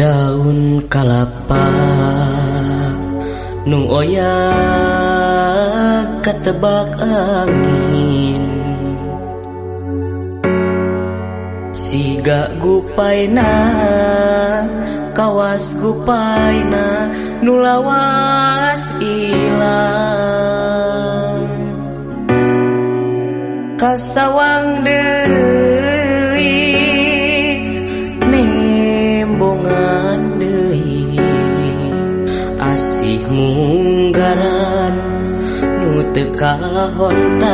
daun kalapa. Nu oya ketebak angin. Siga gupaina kawas gupaina nulawas ilang. Kasawang deui tekahontal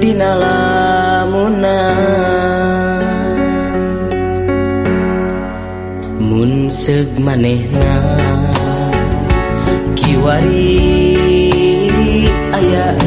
dinalamunan munseg manehna. Kiwari ayah.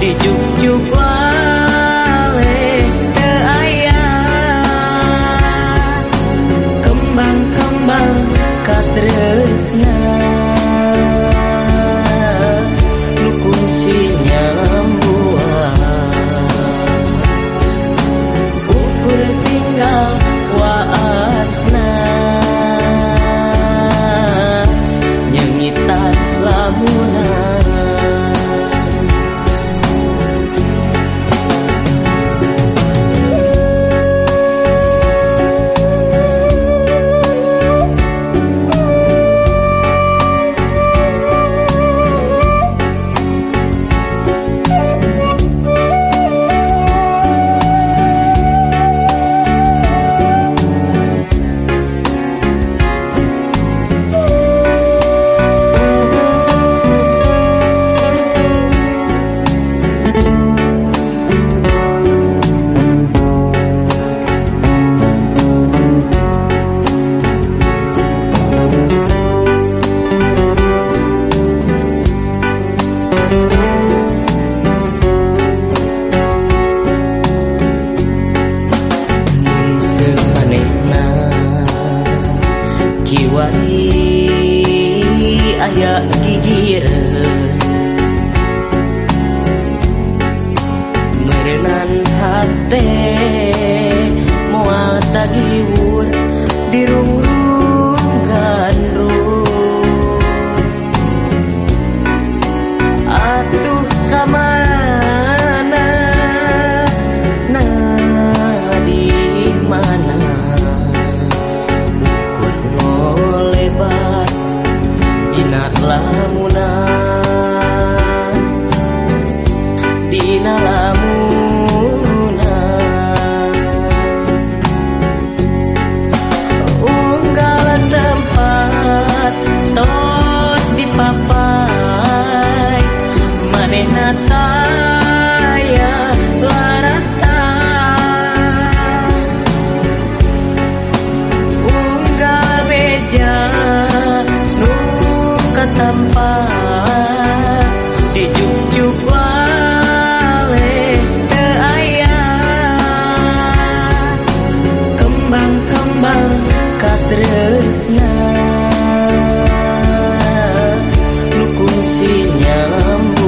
Di juk-juk wai aya gigir. Merenan hate mual tagiwu dina lamuna unggalan tempat tos dipapai maneh natal katresna nu kungsi nyambung